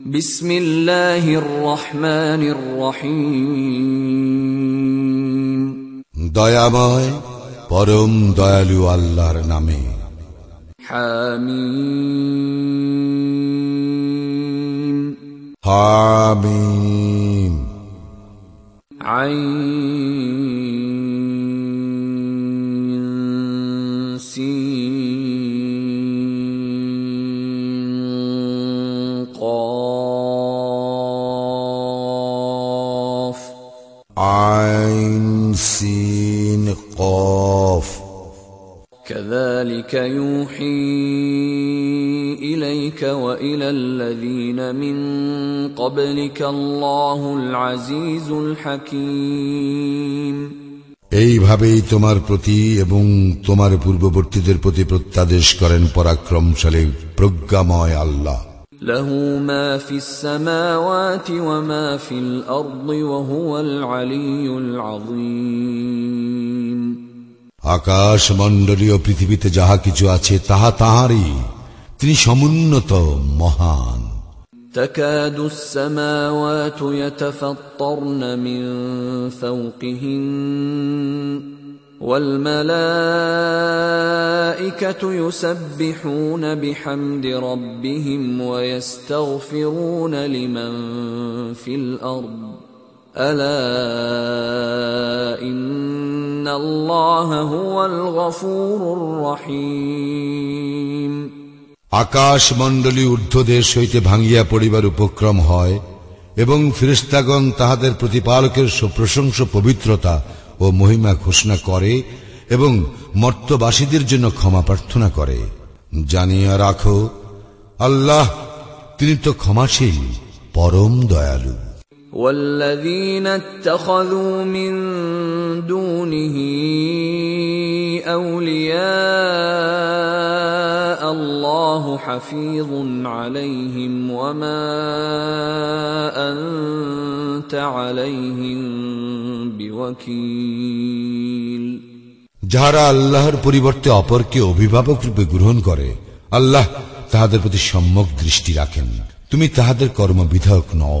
بسم الله الرحمن الرحيم দয়াময় পরম দয়ালু আল্লাহর নামে حميم হামিম عين كذلك يوحي اليك والى الذين من قبلك الله العزيز الحكيم এইভাবেই তোমার প্রতি এবং তোমার পূর্ববর্তীদের প্রতি প্রত্যাদেশ করেন পরাক্রমশালী প্রজ্ঞাময় আল্লাহ له ما في السماوات وما في الارض وهو العلي العظيم আকাশ মণ্ডলীয় পৃথিবীতে যাহা কিছু আছে তাহা তাহারই তিনি সমুন্নত মহান تكاد السماوات يتفطرن من فوقهن والملائكه يسبحون بحمد ربهم ويستغفرون لمن في الارض الا ان الله هو الغفور الرحيم আকাশ মণ্ডলী ঊর্ধ্বদেশ হইতে ভাঙ্গিয়া পড়িবার উপক্রম হয় এবং ফিরিস্তাগণ তাহাদের প্রতিপালকের প্রশংস পবিত্রতা ও মহিমা ঘোষণা করে এবং মর্তবাসীদের জন্য ক্ষমা প্রার্থনা করে জানিয়া রাখো আল্লাহ তিনি তো ক্ষমাশীল পরম দয়ালু والذين اتخذوا من دونه اولياء الله حفيظ عليهم وما انت عليهم بوكيل যাহারা আল্লাহর পরিবর্তে অপরকে অভিভাবক রূপে গ্রহণ করে আল্লাহ তাহাদের প্রতি সম্যক দৃষ্টি রাখেন তুমি তাহাদের কর্মবিধায়ক নও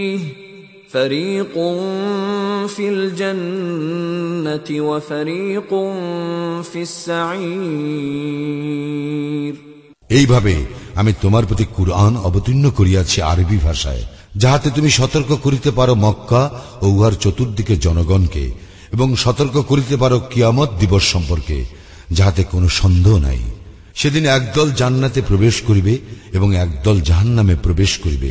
فريق في الجنة وفريق في السعير এইভাবে আমি তোমার প্রতি কুরআন অবতীর্ণ করিয়াছি আরবি ভাষায় যাহাতে তুমি সতর্ক করিতে পারো মক্কা ও উহার চতুর্দিকে জনগণকে এবং সতর্ক করিতে পারো কিয়ামত দিবস সম্পর্কে যাহাতে কোনো সন্দেহ নাই সেদিন একদল জান্নাতে প্রবেশ করিবে এবং একদল জাহান্নামে প্রবেশ করিবে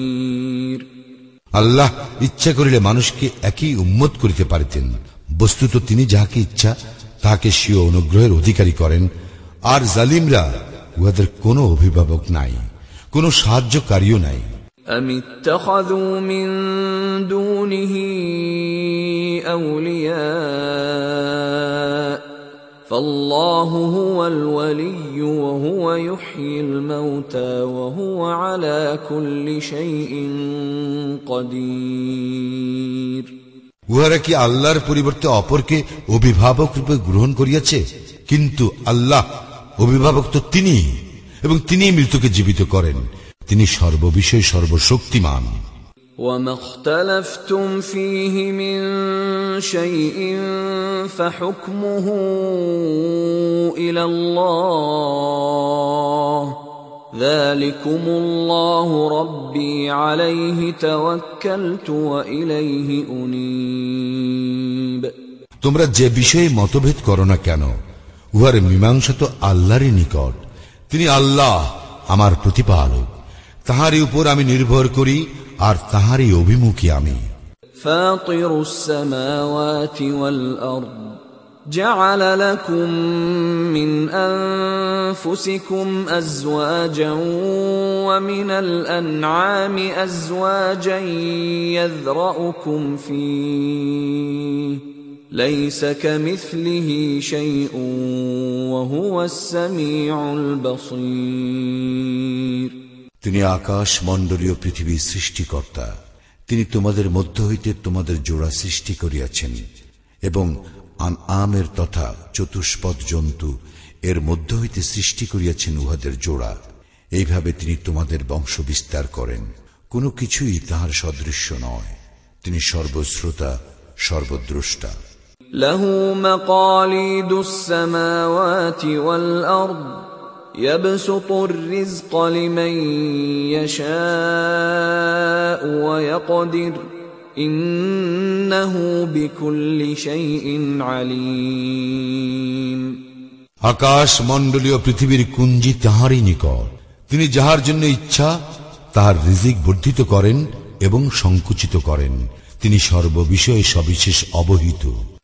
আল্লাহ ইচ্ছা করিলে মানুষকে একই উম্মত করিতে পারিতেন বস্তুত তিনি যাহাকে ইচ্ছা তাহাকে স্বীয় অনুগ্রহের অধিকারী করেন আর জালিমরা উহাদের কোনো অভিভাবক নাই কোনো সাহায্যকারীও নাই أم اتخذوا من دونه أولياء فالله هو الولي وهو يحيي الموتى وهو على كل شيء قدير উহারা কি আল্লাহর পরিবর্তে অপরকে অভিভাবক রূপে গ্রহণ করিয়াছে কিন্তু আল্লাহ অভিভাবক তো তিনি এবং তিনি মৃতকে জীবিত করেন তিনি সর্ববিষয়ে সর্বশক্তিমান وما اختلفتم فيه من شيء فحكمه الى الله ذلكم الله ربي عليه توكلت واليه انيب তোমরা যে বিষয়ে মতভেদ করো না কেন উহার মীমাংসা তো আল্লাহরই নিকট তিনি আল্লাহ আমার প্রতিপালক তাহারই উপর আমি নির্ভর করি আর তাহারই অভিমুখী আমি فاطر السماوات والأرض جعل لكم من أنفسكم أزواجا ومن الأنعام أزواجا يذرأكم فيه ليس كمثله شيء وهو السميع البصير তিনি আকাশ মণ্ডলীয় পৃথিবীর সৃষ্টিকর্তা তিনি তোমাদের মধ্য হইতে তোমাদের জোড়া সৃষ্টি করিয়াছেন এবং আন আমের তথা চতুষ্পদ জন্তু এর মধ্য হইতে সৃষ্টি করিয়াছেন উহাদের জোড়া এইভাবে তিনি তোমাদের বংশ বিস্তার করেন কোনো কিছুই তাহার সদৃশ্য নয় তিনি সর্বশ্রোতা সর্বদ্রষ্টা له مقاليد السماوات والأرض يبسط الرزق لمن يشاء ويقدر إنه بكل شيء عليم আকাশ মণ্ডলীয় পৃথিবীর কুঞ্জি তাহারই নিকট তিনি যাহার জন্য ইচ্ছা তাহার রিজিক বর্ধিত করেন এবং সংকুচিত করেন তিনি সর্ববিষয়ে সবিশেষ অবহিত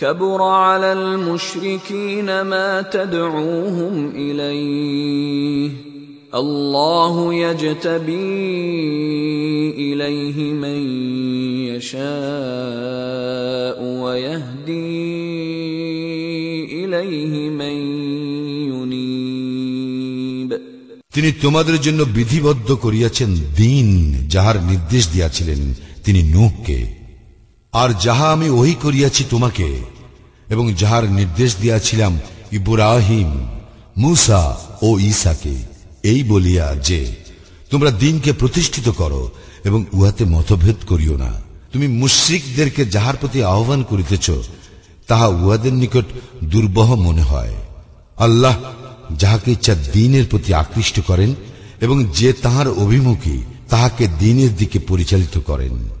كبر على المشركين ما تدعوهم اليه الله يجتبي اليه من يشاء ويهدي اليه من ينيب তিনি তোমাদের জন্য বিধিবদ্ধ করিয়াছেন দিন যাহার নির্দেশ দিয়াছিলেন তিনি নূহকে আর যাহা আমি ওই করিয়াছি তোমাকে এবং যাহার নির্দেশ দিয়াছিলাম ইব্রাহিম, মুসা ও ঈসাকে, এই বলিয়া যে, তোমরা দিনকে প্রতিষ্ঠিত করো এবং উহাতে মতভেদ করিও না। তুমি মুশ্রিকদেরকে যাহার প্রতি আহ্বান করিতেছ, তাহা উহাদের নিকট দুর্বহ মনে হয়। আল্লাহ যাহাকে ইচ্ছা দিনের প্রতি আকৃষ্ট করেন এবং যে তাহার অভিমুখী, তাহাকে দিনের দিকে পরিচালিত করেন।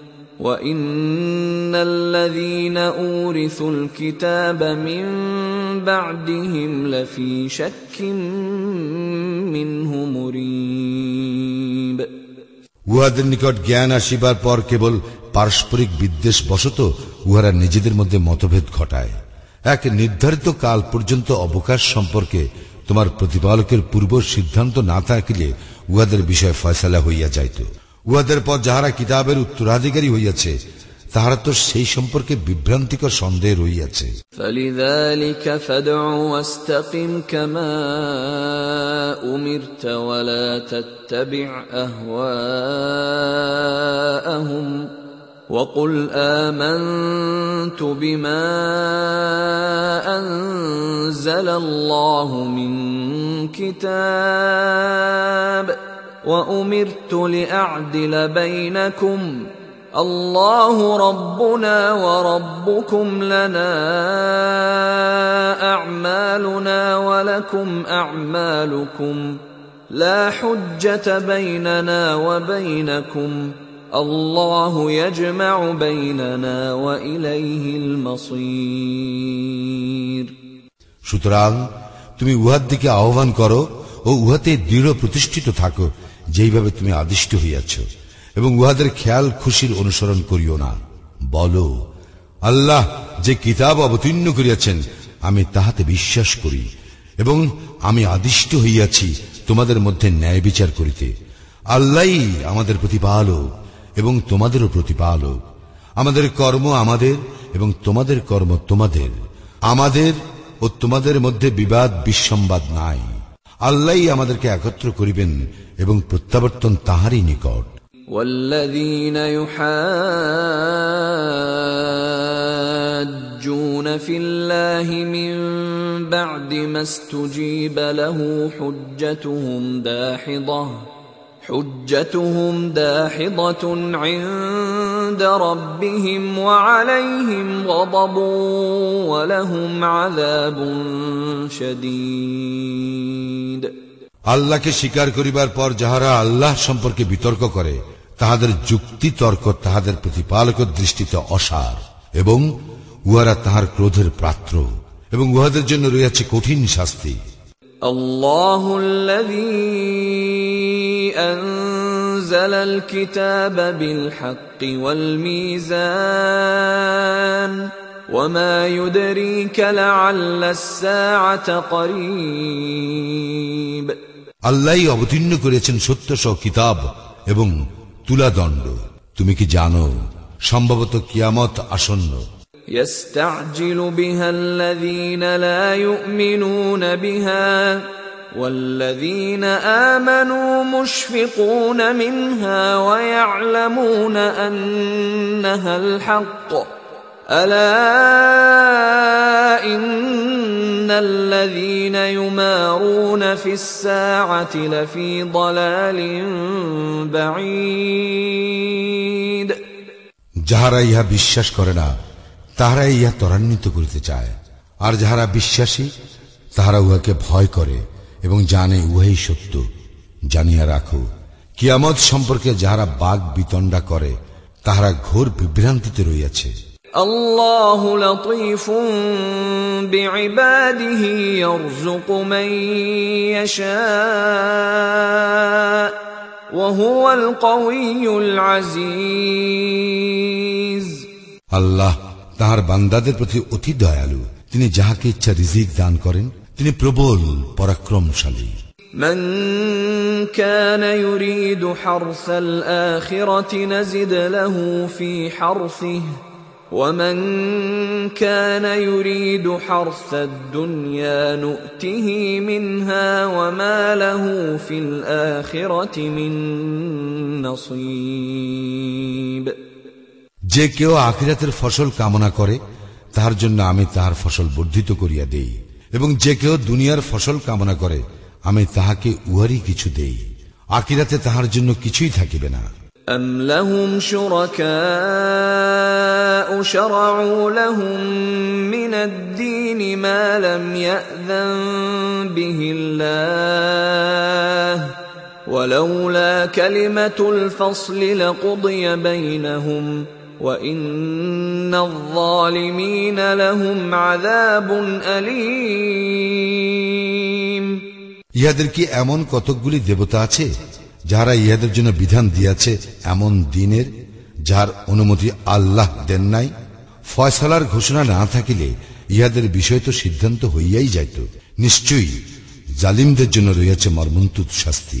وان الذين اورثوا الكتاب من بعدهم لفي شك منه مريب উহাদের নিকট জ্ঞান আসিবার পর কেবল পারস্পরিক বিদ্বেষ বশত উহারা নিজেদের মধ্যে মতভেদ ঘটায় এক নির্ধারিত কাল পর্যন্ত অবকাশ সম্পর্কে তোমার প্রতিপালকের পূর্ব সিদ্ধান্ত না থাকিলে উহাদের বিষয়ে ফয়সালা হইয়া যাইত উহাদের পর যাহারা কিতাবের উত্তরাধিকারী হইয়াছে তাহারা তো সেই সম্পর্কে বিভ্রান্তিকর সন্দেহ রইয়াছে فلذلك فادع واستقم كما امرت ولا تتبع اهواءهم وقل امنت بما انزل الله من كتاب وامرت لاعدل بينكم الله ربنا وربكم لنا اعمالنا ولكم اعمالكم لا حجه بيننا وبينكم الله يجمع بيننا واليه المصير সুতরাং তুমি উহার দিকে আহ্বান করো ও উহাতে দৃঢ় প্রতিষ্ঠিত থাকো যেইভাবে তুমি আদিষ্ট হইয়াছ, এবং উহাদের খেয়াল খুশির অনুসরণ করিও না। বলো, আল্লাহ যে কিতাব অবতীর্ণ করিয়াছেন, আমি তাহাতে বিশ্বাস করি, এবং আমি আদিষ্ট হইয়াছি তোমাদের মধ্যে ন্যায় বিচার করিতে। আল্লাহ আমাদের প্রতিপালক, এবং তোমাদেরও প্রতিপালক। আমাদের কর্ম আমাদের, এবং তোমাদের কর্ম তোমাদের। আমাদের ও তোমাদের মধ্যে বিবাদ, বিসম্বাদ নাই। আল্লাহ আমাদেরকে একত্র করিবেন এবং প্রত্যাবর্তন তাহারই নিকট والذين يحاجون في الله من بعد ما استجيب له حجتهم داحضه حجتهم داحضة عند ربهم وعليهم غضب ولهم عذاب شديد আল্লাহকে স্বীকার করিবার পর যাহারা আল্লাহ সম্পর্কে বিতর্ক করে তাহাদের যুক্তি তর্ক তাহাদের প্রতিপালকের দৃষ্টিতে অসার এবং উহারা তাহার ক্রোধের পাত্র এবং উহাদের জন্য রয়েছে কঠিন শাস্তি الله الذي أنزل الكتاب بالحق والميزان وما يدريك لعل الساعة قريب আল্লাহ অবতীর্ণ করেছেন সত্য সহ কিতাব এবং তুলাদণ্ড তুমি কি জানো সম্ভবত কিয়ামত আসন্ন يستعجل بها الذين لا يؤمنون بها والذين آمنوا مشفقون منها ويعلمون أنها الحق ألا إن الذين يمارون في الساعة لفي ضلال بعيد যাহারা ইহা বিশ্বাস করে না তাহারা ইহা ত্বরান্বিত করিতে চায় আর যাহারা বিশ্বাসী তাহারা উহাকে ভয় করে এবং জানে উহাই সত্য জানিয়া রাখো কিয়ামত সম্পর্কে যাহারা বাঘ বিতণ্ডা করে তাহারা ঘোর বিভ্রান্তিতে রইয়াছে الله لطيف بعباده يرزق من يشاء وهو القوي العزيز আল্লাহ তাহার বান্দাদের প্রতি অতি দয়ালু তিনি যাহাকে ইচ্ছা রিজিক দান করেন তিনি প্রবল পরাক্রমশালী من كان يريد حرث الآخرة نزد له في حرثه ومن كان يريد حرث الدنيا نؤته منها وما له في الآخرة من نصيب যে কেউ আখিরাতের ফসল কামনা করে তাহার জন্য আমি তাহার ফসল বর্ধিত করিয়া দেই এবং যে কেউ দুনিয়ার ফসল কামনা করে আমি তাহাকে উহারই কিছু দেই আখিরাতে তাহার জন্য কিছুই থাকিবে না أم لهم شركاء شرعوا لهم من الدين ما لم يأذن به الله ولولا كلمة الفصل لقضي بينهم وإن الظالمين لهم عذاب أليم ইহাদের কি এমন কতকগুলি দেবতা আছে যাহারা ইহাদের জন্য বিধান দিয়াছে এমন দিনের যার অনুমতি আল্লাহ দেন নাই ফয়সালার ঘোষণা না থাকিলে ইহাদের বিষয় তো সিদ্ধান্ত হইয়াই যাইত নিশ্চয়ই জালিমদের জন্য রইয়াছে মর্মন্তুদ শাস্তি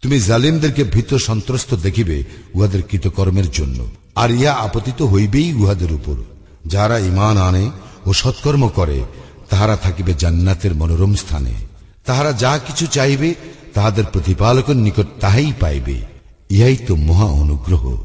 তুমি জালিমদেরকে ভীত সন্ত্রস্ত দেখিবে উহাদের কৃতকর্মের জন্য, আর ইয়া আপতিত হইবেই উহাদের উপর। যারা ইমান আনে ও সৎকর্ম করে, তাহারা থাকিবে জান্নাতের মনোরম স্থানে। তাহারা যা কিছু চাইবে তাহাদের প্রতিপালকের নিকট তাহাই পাইবে। ইহাই তো মহা অনুগ্রহ।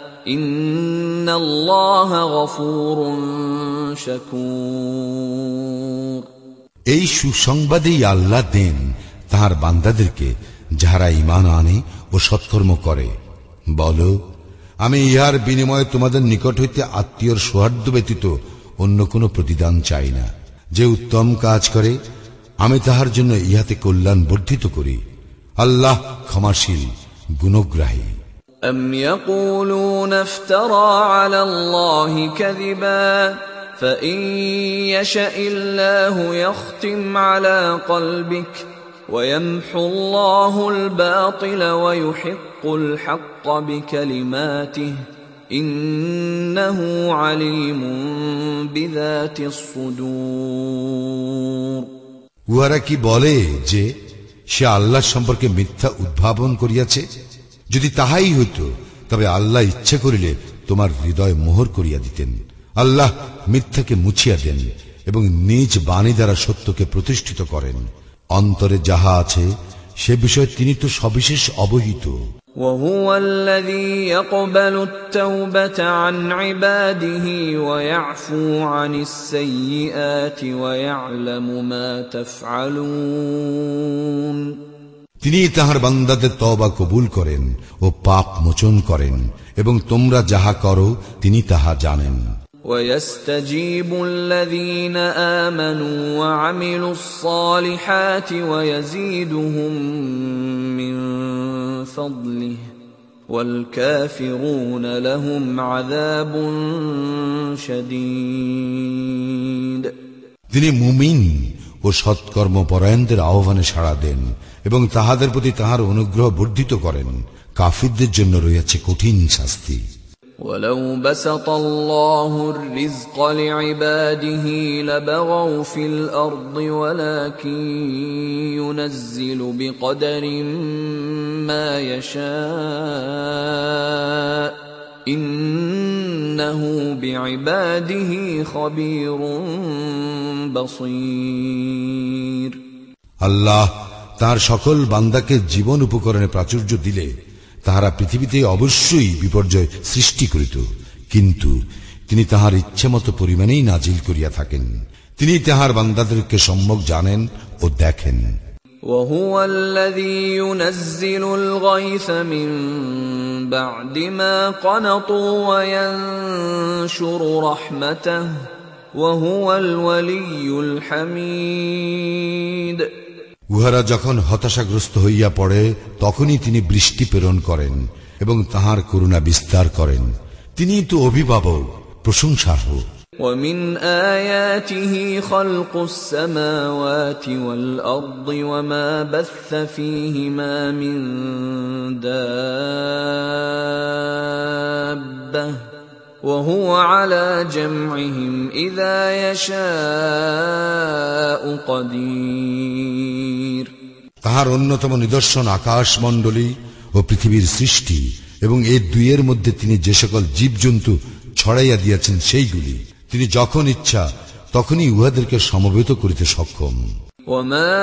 এই সুসংবাদেই আল্লাহ দেন তাহার বান্দাদেরকে, যাহারা ইমান আনে ও সৎকর্ম করে। বল, আমি ইহার বিনিময়ে তোমাদের নিকট হইতে আত্মীয়র সৌহার্দ্য ব্যতীত অন্য কোনো প্রতিদান চাই না। যে উত্তম কাজ করে, আমি তাহার জন্য ইহাতে কল্যাণ বর্ধিত করি। আল্লাহ ক্ষমাশীল, গুণগ্রাহী। أم يقولون افترى على الله كذبا فإن يشأ الله يختم على قلبك ويمحو الله الباطل ويحق الحق بكلماته إنه عليم بذات الصدور উহারা কি বলে যে সে আল্লাহ সম্পর্কে মিথ্যা উদ্ভাবন করিয়াছে যদি তাহাই হইত তবে আল্লাহ ইচ্ছা করিলে তোমার হৃদয় মোহর করিয়া দিতেন আল্লাহ মিথ্যাকে মুছিয়া দেন এবং নিজ বাণী দ্বারা সত্যকে প্রতিষ্ঠিত করেন অন্তরে যাহা আছে সে বিষয়ে তিনি তো সবিশেষ অবহিত وهو الذي يقبل التوبة عن عباده ويعفو عن السيئات ويعلم ما تفعلون তিনি তাহার বান্দাদের তবা কবুল করেন ও পাপ মোচন করেন এবং তোমরা যাহা করো তিনি তাহা জানেন ويستجيب الذين آمنوا وعملوا الصالحات ويزيدهم من فضله والكافرون لهم عذاب شديد তিনি মুমিন ও সৎকর্ম পরায়ণদের আহ্বানে সাড়া দেন এবং তাহাদের প্রতি তাহার অনুগ্রহ বর্ধিত করেন কাফিরদের জন্য রয়েছে কঠিন শাস্তি ولو بسط الله الرزق لعباده لبغوا في الارض ولكن ينزل بقدر ما يشاء انه بعباده خبير بصير আল্লাহ তার সকল বান্দাকে জীবন উপকরণে প্রাচুর্য দিলে তাহারা পৃথিবীতে অবশ্যই বিপর্যয় সৃষ্টি করিত কিন্তু তিনি তাহার ইচ্ছামতো পরিমাণেই নাজিল করিয়া থাকেন তিনি তাহার বান্দাদেরকে সম্যক জানেন ও দেখেন وهو الذي ينزل الغيث من بعد ما قنطوا وينشر رحمته وهو الولي الحميد উহারা যখন হতাশাগ্রস্ত হইয়া পড়ে তখনই তিনি বৃষ্টি প্রেরণ করেন এবং তাহার করুণা বিস্তার করেন তিনি তো অভিভাবক প্রশংসার্হ ومن آياته خلق السماوات والأرض وما بث فيهما من دابة وهو على جمعهم إذا يشاء قدير তাহার অন্যতম নিদর্শন আকাশ মণ্ডলী ও পৃথিবীর সৃষ্টি এবং এই দুইয়ের মধ্যে তিনি যে সকল জীবজন্তু ছড়াইয়া দিয়াছেন সেইগুলি তিনি যখন ইচ্ছা তখনই উহাদেরকে সমবেত করিতে সক্ষম وما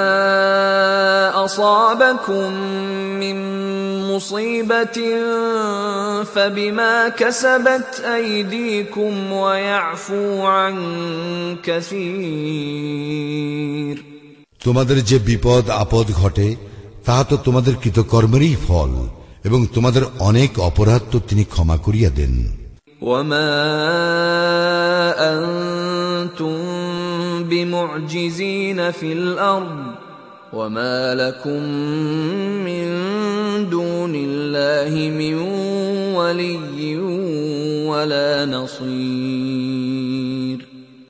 أصابكم من مصيبة فبما كسبت أيديكم ويعفو عن كثير তোমাদের যে বিপদ আপদ ঘটে তাহা তো তোমাদের কৃতকর্মেরই ফল এবং তোমাদের অনেক অপরাধ তো তিনি ক্ষমা করিয়া দেন وما أنتم بمعجزين في الأرض وما لكم من دون الله من ولي ولا نصير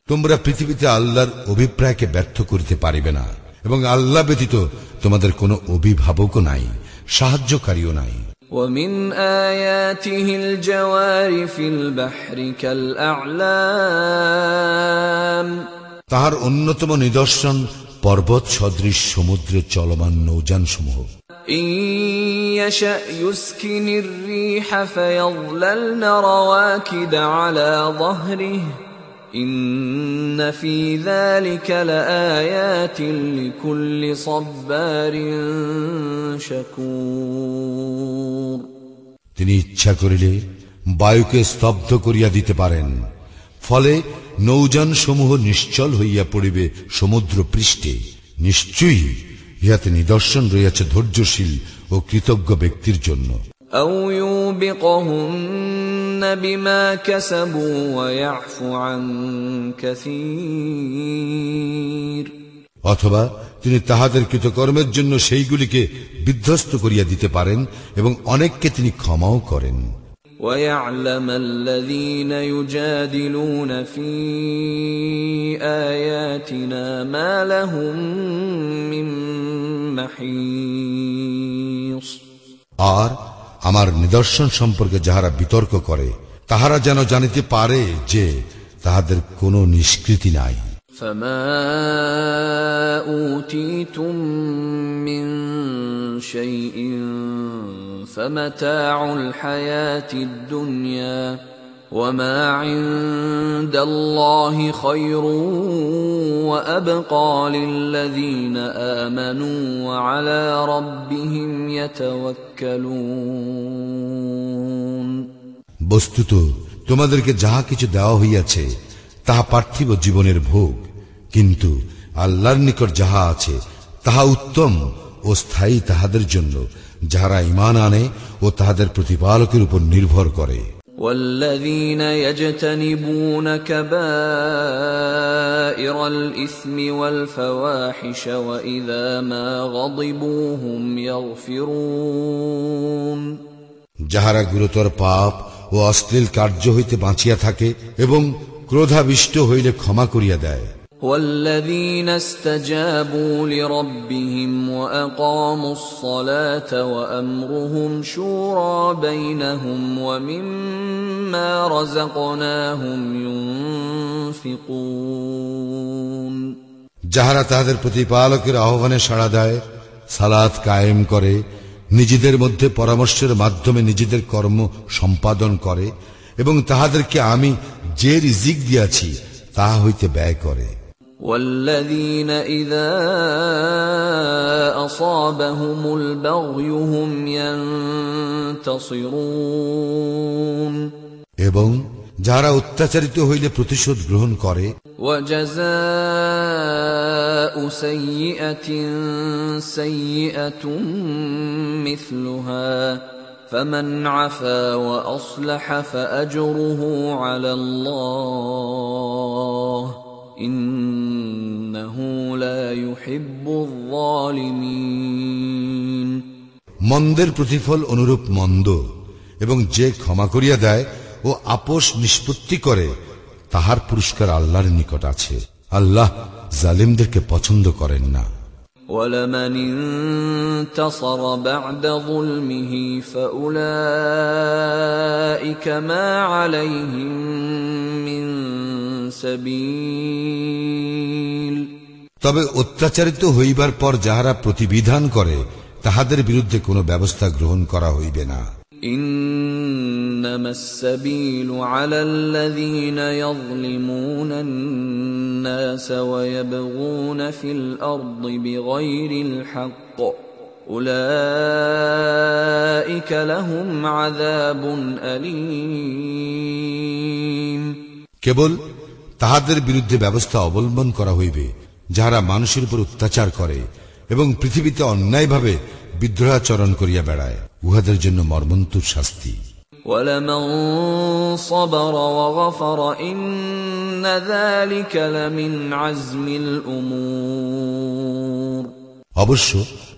তোমরা পৃথিবীতে আল্লাহর অভিপ্রায়কে ব্যর্থ করিতে পারিবে না এবং আল্লাহ ব্যতীত তোমাদের কোনো অভিভাবকও নাই সাহায্যকারীও নাই ومن آياته الجوار في البحر كالأعلام তাহার অন্যতম নিদর্শন পর্বত সদৃশ সমুদ্রের চলমান নৌযান সমূহ إن يشأ يسكن الريح فيظللن رواكد على ظهره ইন্ন ফি যালিকা লাআয়াতিন লিকুল্লি সাব্বারিন শাকুর তিনি ইচ্ছা করিলে বায়ুকে স্তব্ধ করিয়া দিতে পারেন, ফলে নৌযান সমূহ নিশ্চল হইয়া পড়িবে সমুদ্র পৃষ্ঠে নিশ্চয়ই ইহাতে নিদর্শন রইয়াছে ধৈর্যশীল ও কৃতজ্ঞ ব্যক্তির জন্য। أو يوبقهن بما كسبوا ويعفو عن كثير অথবা তিনি তাহাদের কৃতকর্মের জন্য সেইগুলিকে বিধ্বস্ত করিয়া দিতে পারেন এবং অনেককে তিনি ক্ষমাও করেন ويعلم الذين يجادلون في آياتنا ما لهم من محيص আর আমার নিদর্শন সম্পর্কে যাহারা বিতর্ক করে তাহারা যেন জানিতে পারে যে তাহাদের কোনো নিষ্কৃতি নাই فما أوتيتم من شيء فمتاع الحياة الدنيا وما عند الله خير وأبقى للذين آمنوا وعلى ربهم يتوكلون বস্তুত তোমাদেরকে যাহা কিছু দেওয়া হইয়াছে তাহা পার্থিব জীবনের ভোগ কিন্তু আল্লাহর নিকট যাহা আছে তাহা উত্তম ও স্থায়ী তাহাদের জন্য যাহারা ইমান আনে ও তাহাদের প্রতিপালকের উপর নির্ভর করে والذين يجتنبون كبائر الإثم والفواحش وإذا ما غضبوا هم يغفرون যাহারা গুরুতর পাপ ও অশ্লীল কার্য হইতে বাঁচিয়া থাকে এবং ক্রোধাবিষ্ট হইলে ক্ষমা করিয়া দেয় والذين استجابوا لربهم وأقاموا الصلاة وأمرهم شورى بينهم ومما رزقناهم ينفقون যাহারা তাহাদের প্রতিপালকের আহ্বানে সাড়া দেয় সালাত কায়েম করে নিজেদের মধ্যে পরামর্শের মাধ্যমে নিজেদের কর্ম সম্পাদন করে এবং তাহাদেরকে আমি যে রিজিক দিয়াছি তাহা হইতে ব্যয় করে والذين إذا أصابهم البغي هم ينتصرون এবং যাহারা অত্যাচারিত হইলে প্রতিশোধ গ্রহণ করে وجزاء سيئة سيئة مثلها فمن عفا وأصلح فأجره على الله মন্দের প্রতিফল অনুরূপ মন্দ, এবং যে ক্ষমা করিয়া দেয় ও আপোষ নিষ্পত্তি করে, তাহার পুরস্কার আল্লাহর নিকট আছে। আল্লাহ জালিমদেরকে পছন্দ করেন না। ولمن انتصر بعد ظلمه فأولئك ما عليهم من سبيل তবে অত্যাচারিত হইবার পর যাহারা প্রতিবিধান করে তাহাদের বিরুদ্ধে কোনো ব্যবস্থা গ্রহণ করা হইবে না إنما السبيل على الذين يظلمون الناس ويبغون في الأرض بغير الحق أولئك لهم عذاب أليم কেবল তাহাদের বিরুদ্ধে ব্যবস্থা অবলম্বন করা হইবে যাহারা মানুষের উপর অত্যাচার করে এবং পৃথিবীতে অন্যায়ভাবে বিদ্রোহাচরণ করিয়া বেড়ায় উহাদের জন্য মর্মন্তুর শাস্তি ولمن صبر وغفر إن ذلك لمن عزم الأمور অবশ্য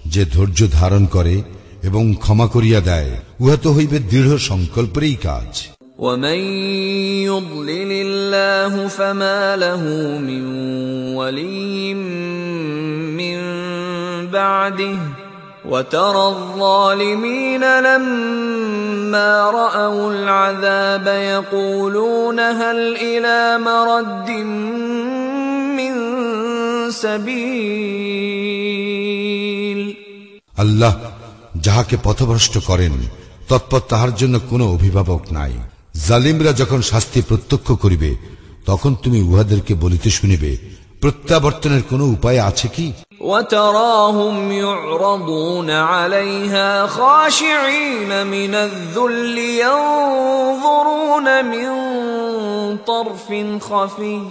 যে ধৈর্য ধারণ করে এবং ক্ষমা করিয়া দেয় উহা তো হইবে দৃঢ় সংকল্পেরই কাজ ومن يضلل الله فما له من ولي من بعده وترى الظالمين لما رأوا العذاب يقولون هل إلى مرد من سبيل আল্লাহ যাহাকে পথভ্রষ্ট করেন তৎপর তাহার জন্য কোনো অভিভাবক নাই জালিমরা যখন শাস্তি প্রত্যক্ষ করিবে তখন তুমি উহাদেরকে বলিতে শুনিবে প্রত্যাবর্তনের কোনো উপায় আছে কি وتراهم يعرضون عليها خاشعين من الذل ينظرون من طرف خفي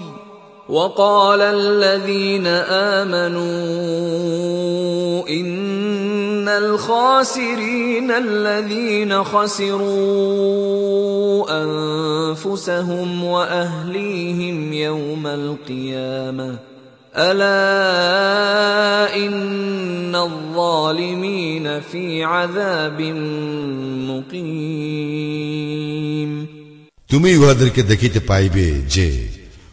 وقال الذين امنوا ان الخاسرين الذين خسروا انفسهم واهليهم يوم القيامه الا ان الظالمين في عذاب مقيم তুমি উহাদেরকে দেখিতে পাইবে যে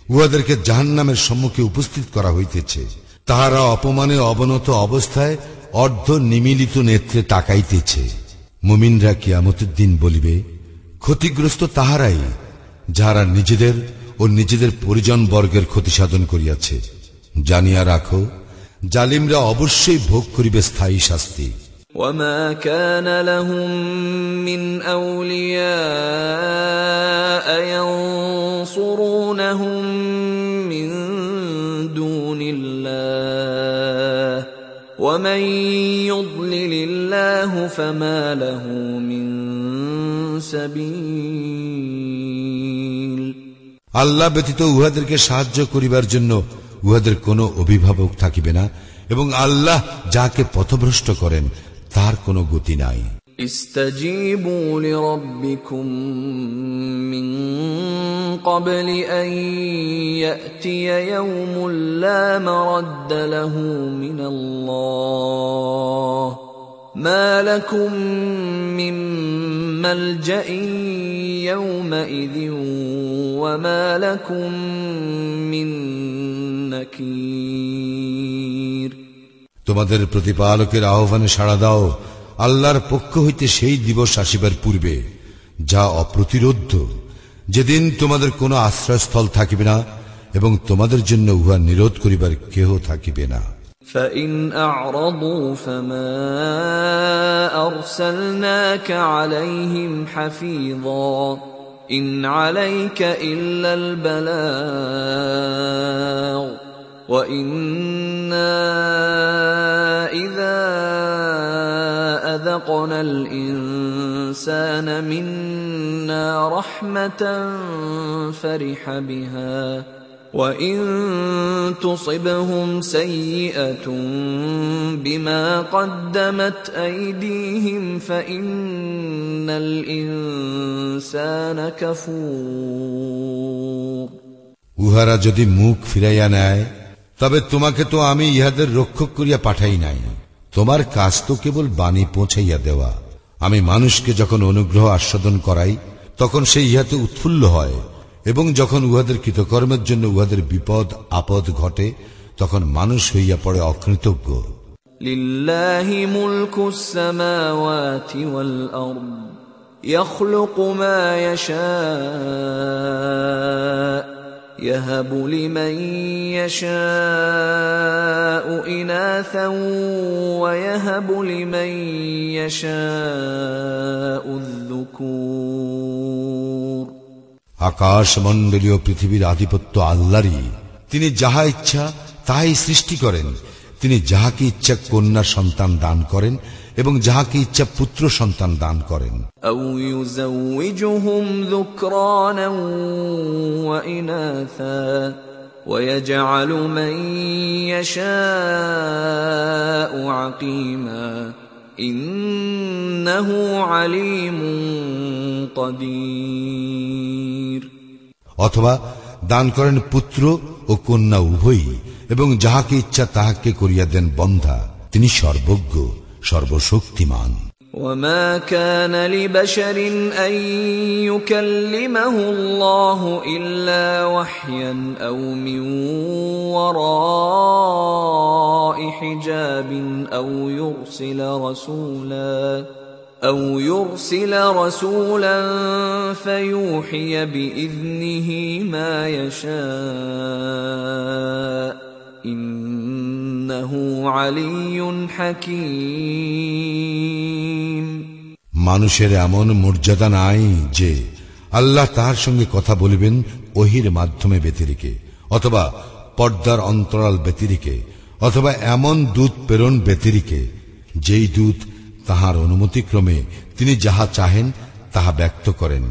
উহাদেরকে জাহান নামের সম্মুখে উপস্থিত করা হইতেছে তাহারা অপমানে অবনত অবস্থায় অর্ধ নিমিলিত নেত্রে তাকাইতেছে মুমিনরা কিয়ামতের দিন বলিবে ক্ষতিগ্রস্ত তাহারাই যাহারা নিজেদের ও নিজেদের পরিজন বর্গের ক্ষতি সাধন করিয়াছে জানিয়া রাখো জালিমরা অবশ্যই ভোগ করিবে স্থায়ী শাস্তি وما كان لهم من اولياء ينصرونهم ومن يضلل الله فما له من سبيل আল্লাহ ব্যতীত উহাদেরকে সাহায্য করিবার জন্য উহাদের কোনো অভিভাবক থাকিবে না এবং আল্লাহ যাকে পথভ্রষ্ট করেন তার কোনো গতি নাই استجيبوا لربكم من قبل ان ياتي يوم لا مرد له من الله ما لكم من ملجا يومئذ وما لكم من نكير তোমাদের প্রতিপালকের আহ্বানে সাড়া দাও আল্লাহর পক্ষ হইতে সেই দিবস আসিবার পূর্বে যা অপ্রতিরোধ্য যেদিন তোমাদের কোনো আশ্রয়স্থল থাকিবে না এবং তোমাদের জন্য উহা নিরোধ করিবার কেহ থাকিবে না فإن أعرضوا فما أرسلناك عليهم حفيظا إن عليك إلا البلاغ وإنا إذا أذقنا الإنسان منا رحمة فرح بها وإن تصبهم سيئة بما قدمت أيديهم فإن الإنسان كفور উহারা যদি মুখ ফিরাইয়া নেয় তবে তোমাকে তো আমি ইহাদের রক্ষক করিয়া পাঠাই নাই তোমার কাজ তো কেবল বাণী পৌঁছাইয়া দেওয়া আমি মানুষকে যখন অনুগ্রহ আস্বাদন করাই তখন সে ইহাতে উৎফুল্ল হয় এবং যখন উহাদের কৃতকর্মের জন্য উহাদের বিপদ আপদ ঘটে তখন মানুষ হইয়া পড়ে অকৃতজ্ঞ لله ملك السماوات والأرض يخلق ما يشاء يهب لمن يشاء إناثا ويهب لمن يشاء الذكور আকাশ মণ্ডলীয় পৃথিবীর আধিপত্য আল্লাহরই তিনি যাহা ইচ্ছা তাহাই সৃষ্টি করেন তিনি যাহাকে ইচ্ছা কন্যা সন্তান দান করেন এবং যাহাকে ইচ্ছা পুত্র সন্তান দান করেন أو يزوجهم ذكرانا وإناثا ويجعل من يشاء عقيما إنه عليم قدير অথবা দান করেন পুত্র ও কন্যা উভয়ই এবং যাহাকে ইচ্ছা তাহাকে করিয়া দেন বন্ধা তিনি সর্বজ্ঞ সর্বশক্তিমান وما كان لبشر ان يكلمه الله الا وحيا او من وراء حجاب او يرسل رسولا او يرسل رسولا فيوحي باذنه ما يشاء إنه علي حكيم মানুষের এমন মর্যাদা নাই যে আল্লাহ তাহার সঙ্গে কথা বলিবেন ওহির মাধ্যমে ব্যতিরিকে, অথবা পর্দার অন্তরাল ব্যতিরিকে, অথবা এমন দূত প্রেরণ ব্যতিরিকে, যেই দূত তাহার অনুমতিক্রমে তিনি যাহা চাহেন তাহা ব্যক্ত করেন।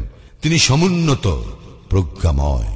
তিনি সমুন্নত, প্রজ্ঞাময়।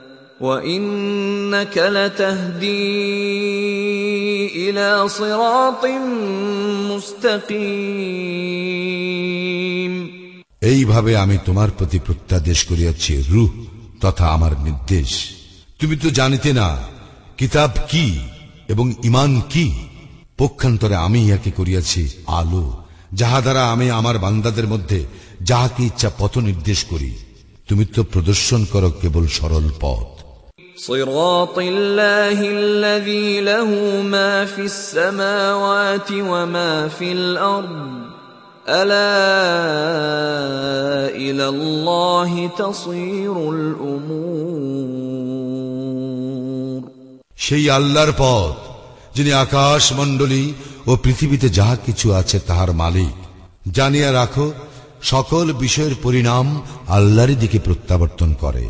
وانك لتهدي الى صراط مستقيم এইভাবে আমি তোমার প্রতি প্রত্যাদেশ করিয়াছি রুহ তথা আমার নির্দেশ তুমি তো জানিতে না কিতাব কি এবং ইমান কি পক্ষান্তরে আমি ইহাকে করিয়াছি আলো যাহা দ্বারা আমি আমার বান্দাদের মধ্যে যাহাকে ইচ্ছা পথ নির্দেশ করি তুমি তো প্রদর্শন করো কেবল সরল পথ صراط الله الذي له ما في السماوات وما في الارض الا الى الله تصير الامور সেই আল্লাহর পথ যিনি আকাশ মণ্ডলী ও পৃথিবীতে যাহা কিছু আছে তাহার মালিক জানিয়া রাখো সকল বিষয়ের পরিণাম আল্লাহরই দিকে প্রত্যাবর্তন করে